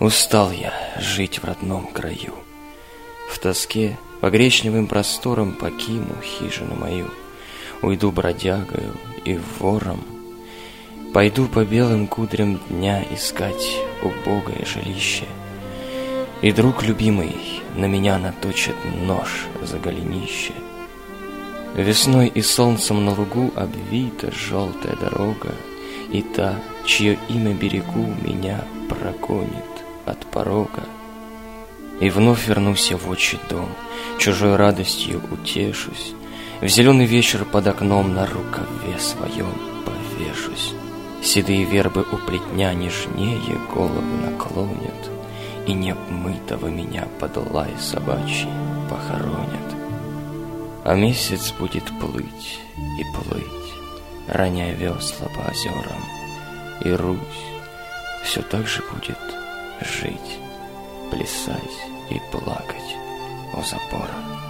Устал я жить в родном краю. В тоске по гречневым просторам покину хижину мою. Уйду бродягою и вором. Пойду по белым кудрям дня искать убогое жилище. И друг любимый на меня наточит нож за голенище. Весной и солнцем на лугу обвита желтая дорога, И та, чье имя берегу, меня прогонит от порога. И вновь вернусь я в отчий дом, чужой радостью утешусь, В зеленый вечер под окном на рукаве своем повешусь. Седые вербы у плетня нежнее голову наклонят, И необмытого меня под лай собачий похоронят. А месяц будет плыть и плыть, роняя весла по озерам, И Русь все так же будет жить, плясать и плакать у запора.